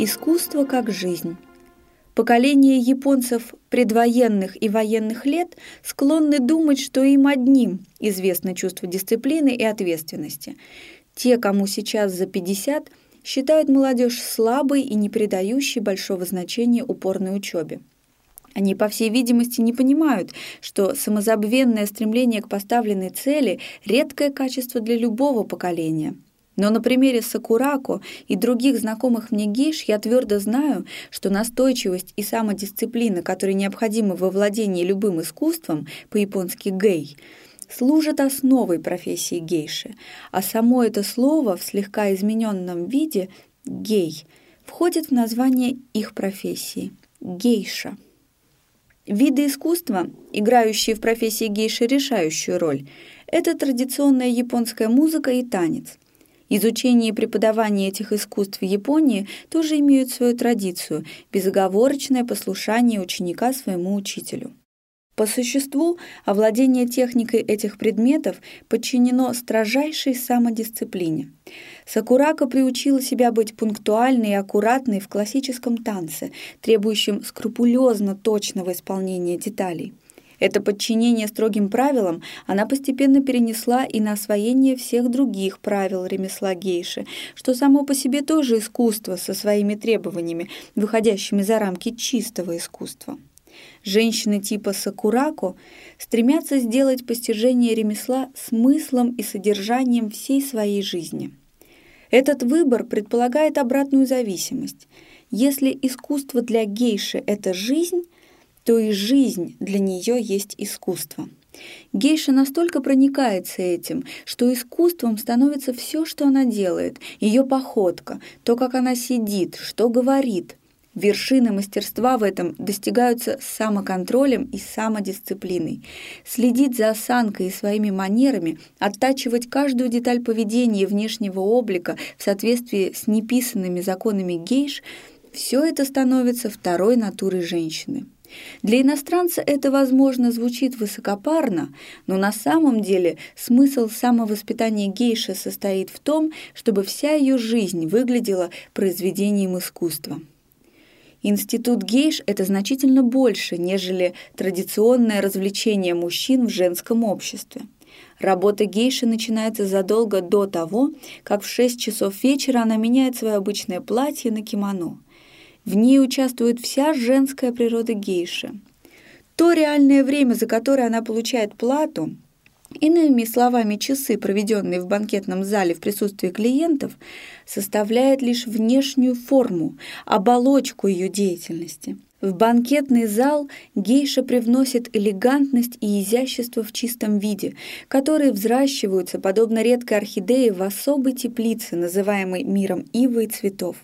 Искусство как жизнь. Поколение японцев предвоенных и военных лет склонны думать, что им одним известно чувство дисциплины и ответственности. Те, кому сейчас за 50, считают молодежь слабой и не придающей большого значения упорной учебе. Они, по всей видимости, не понимают, что самозабвенное стремление к поставленной цели – редкое качество для любого поколения – но на примере Сакурако и других знакомых мне гейш я твердо знаю, что настойчивость и самодисциплина, которые необходимы во владении любым искусством, по-японски «гей», служат основой профессии гейши, а само это слово в слегка измененном виде «гей» входит в название их профессии – гейша. Виды искусства, играющие в профессии гейши решающую роль, это традиционная японская музыка и танец – Изучение и преподавание этих искусств в Японии тоже имеют свою традицию – безоговорочное послушание ученика своему учителю. По существу, овладение техникой этих предметов подчинено строжайшей самодисциплине. Сакурака приучила себя быть пунктуальной и аккуратной в классическом танце, требующем скрупулезно точного исполнения деталей – это подчинение строгим правилам она постепенно перенесла и на освоение всех других правил ремесла гейши, что само по себе тоже искусство со своими требованиями, выходящими за рамки чистого искусства. Женщины типа Сакурако стремятся сделать постижение ремесла смыслом и содержанием всей своей жизни. Этот выбор предполагает обратную зависимость. Если искусство для гейши – это жизнь – то и жизнь для нее есть искусство. Гейша настолько проникается этим, что искусством становится все, что она делает, ее походка, то, как она сидит, что говорит. Вершины мастерства в этом достигаются самоконтролем и самодисциплиной. Следить за осанкой и своими манерами, оттачивать каждую деталь поведения и внешнего облика в соответствии с неписанными законами гейш – все это становится второй натурой женщины. Для иностранца это, возможно, звучит высокопарно, но на самом деле смысл самовоспитания гейши состоит в том, чтобы вся ее жизнь выглядела произведением искусства. Институт гейш – это значительно больше, нежели традиционное развлечение мужчин в женском обществе. Работа гейши начинается задолго до того, как в 6 часов вечера она меняет свое обычное платье на кимоно – в ней участвует вся женская природа гейши. То реальное время, за которое она получает плату, Иными словами, часы, проведенные в банкетном зале в присутствии клиентов, составляет лишь внешнюю форму, оболочку ее деятельности. В банкетный зал гейша привносит элегантность и изящество в чистом виде, которые взращиваются, подобно редкой орхидее, в особой теплице, называемой миром ивы и цветов.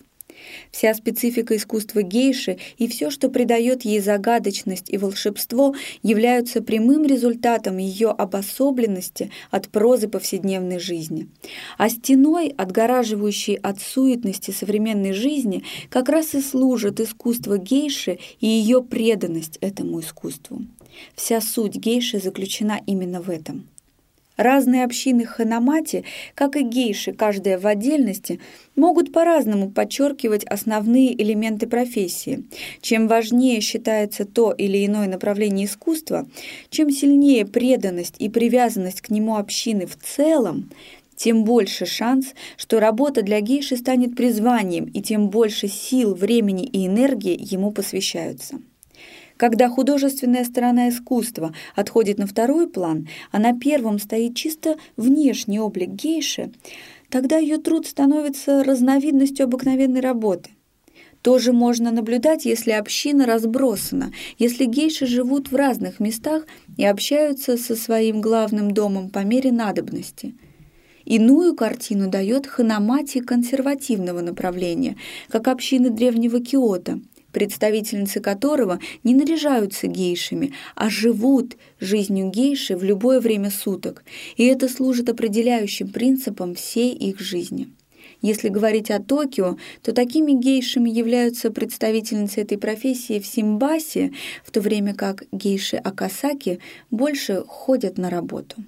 Вся специфика искусства гейши и все, что придает ей загадочность и волшебство, являются прямым результатом ее обособленности от прозы повседневной жизни. А стеной, отгораживающей от суетности современной жизни, как раз и служит искусство гейши и ее преданность этому искусству. Вся суть гейши заключена именно в этом – Разные общины ханамати, как и гейши, каждая в отдельности, могут по-разному подчеркивать основные элементы профессии. Чем важнее считается то или иное направление искусства, чем сильнее преданность и привязанность к нему общины в целом, тем больше шанс, что работа для гейши станет призванием, и тем больше сил, времени и энергии ему посвящаются. Когда художественная сторона искусства отходит на второй план, а на первом стоит чисто внешний облик гейши, тогда ее труд становится разновидностью обыкновенной работы. Тоже можно наблюдать, если община разбросана, если гейши живут в разных местах и общаются со своим главным домом по мере надобности. Иную картину дает ханамати консервативного направления, как общины древнего Киота – представительницы которого не наряжаются гейшами, а живут жизнью гейши в любое время суток, и это служит определяющим принципом всей их жизни. Если говорить о Токио, то такими гейшами являются представительницы этой профессии в Симбасе, в то время как гейши Акасаки больше ходят на работу.